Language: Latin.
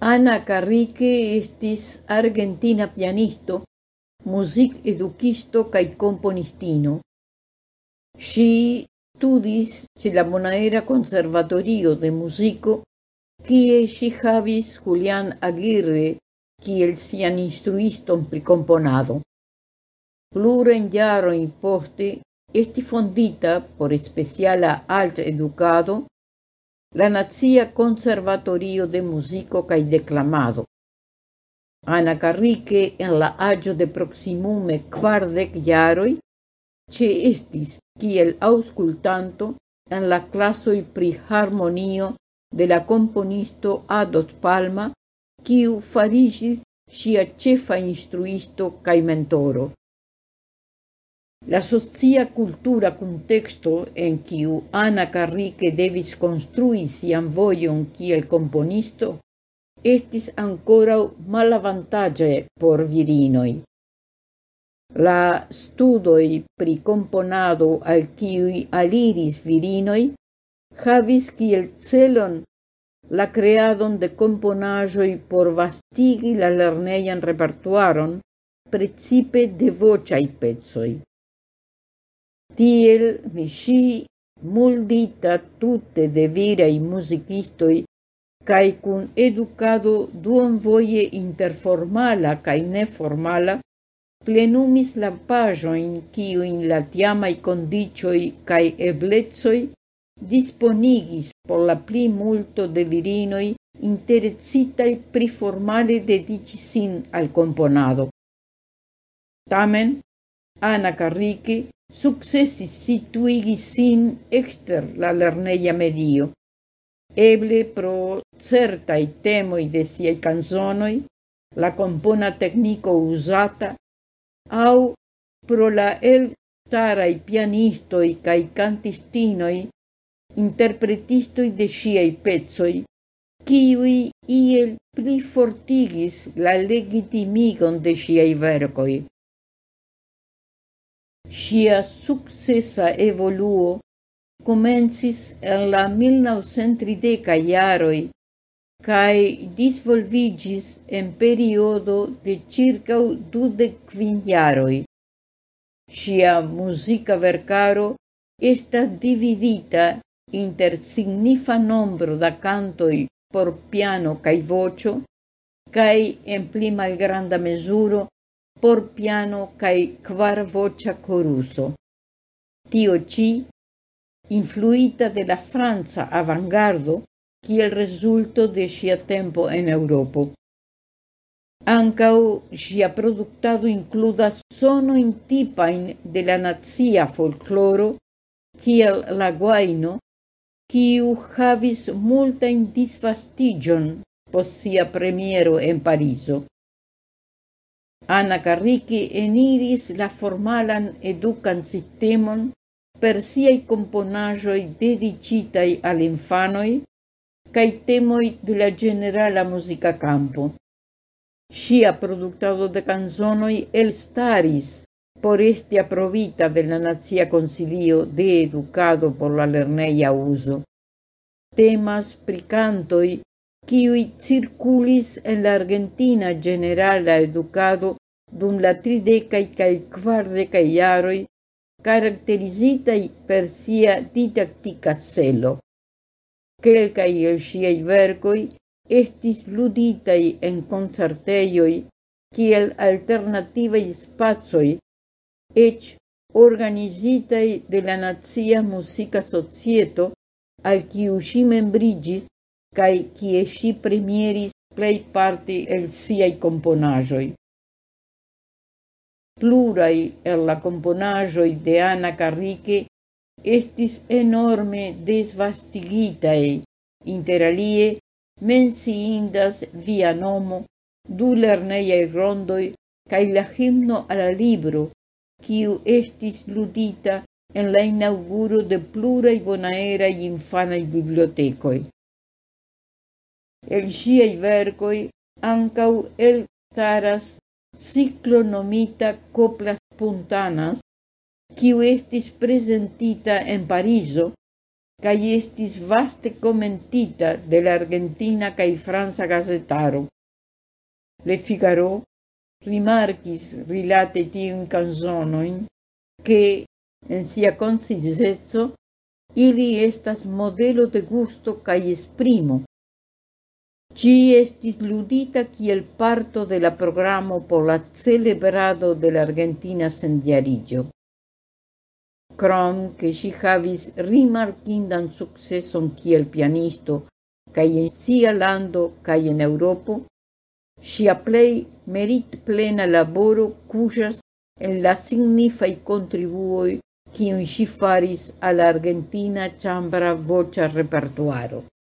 Ana Carrique estis argentina pianisto, music-edukisto kaj komponistino. Ŝi studis ĉe la Bonaera conservatorio de Muziko, kie ŝi havis Julián Aguirre kiel sian instruiston pri komponado. Plurajn jarojn poste esti fondita por speciala alt-edukado la Nazia Conservatorio de Musico cae declamado. Ana Carrique en la agio de proksimume kvardek ce estis kiel auscultanto en la klasoj pri harmonio de la componisto Ados Palma, kiu farigis sia cefa instruisto cae mentoro. La socia cultura contexto en quiu Anna Carrique devis construi sian voion kiel componisto, estis ancora malavantage por virinoi. La studoi pri componado al quiui aliris virinoi havis kiel celon la creadon de componajoi por vastigi la lerneian repertuaron, precipe de voĉaj pezoi. Tiel mi sci muldita tutte de virai musicistoi cae cun educado duon voie interformala cae neformala plenumis la pajoin ciuin la tiamai condicioi cae eblezoi disponigis por la pli multo de virinoi interecitai pri formale dedici sin al componado. Tamen, Anna Carrique successis situigi sin exter la lerneia medio. Eble pro certai temoi de siei canzonoi, la compona tecnico usata, au pro la el starai pianistoi cae cantistinoi, interpretistoi de siei pezzoi, kiui iel plifortigis la legitimigon de siei verkoj. Sia successa evoluo comencis en la 1930 iaroi cae disvolvigis en periodo de circa 25 kvin Sia musica vercaro estas dividita inter signifa nombro da cantoi por piano cae vocio, cae en pli malgranda mesuro por piano cae quar vocia coruso. Tio ci, influita de la Franza avangardo, kiel resulto de sia tempo en Europo. Ancau sia productado includas sonoin tipain de la nazia folcloro, kiel la guaino, kiu havis multa disvastigion pos sia premiero en Pariso. Anna Carrique eniris la formalan educan sistemon per siai componajoi dedicitai al infanoi cae temoi de la generala musica campo. Sia productado de canzonoi el staris por esti aprovita de la Nazia Consilio de Educado por la Lerneia uso. Temas pri cantoi qui circulis en la argentina generala educado dum la tridecai cae quardecai iaroi, karakterizitaj per sia didactica celo. Quelcai el siei verkoj estis luditai en concerteioi kiel alternativaj spazoi, ec organizitai de la Nazia Musica Societo, al qui ŝi membrigis cae cie si premieris plei parte el siai componajoi. Plurai el la componajoi de Ana Carrique estis enorme desvastigitae, interalie menciindas via nomo, du lerneiai rondoi, cae la himno alla libro, quiu estis ludita en la inauguro de plurai bonaerai infanai bibliotecoi. El siaj verkoj ancau elstaras ciclo nomita Coplas Puntanas, quiu estis presentita en Pariso, cae estis vaste comentita de la argentina cae Franza gazetaro. Le Figaro rimarcis rilate tiun canzonoin che en sia consistenzo ili estas modelo de gusto cae esprimo Gi estis ludita kiel parto de la programo por la celebrado de la Argentina sendiariĝo. Krom ke ŝi havis rimarkindan sukceson kiel pianisto kaj en sia lando kaj en Eŭropo, ŝia plej meritplena laboro kuŝas en la signifaj kontribuoj kiun ŝi faris al la Argentina ĉambra voĉa repertuaro.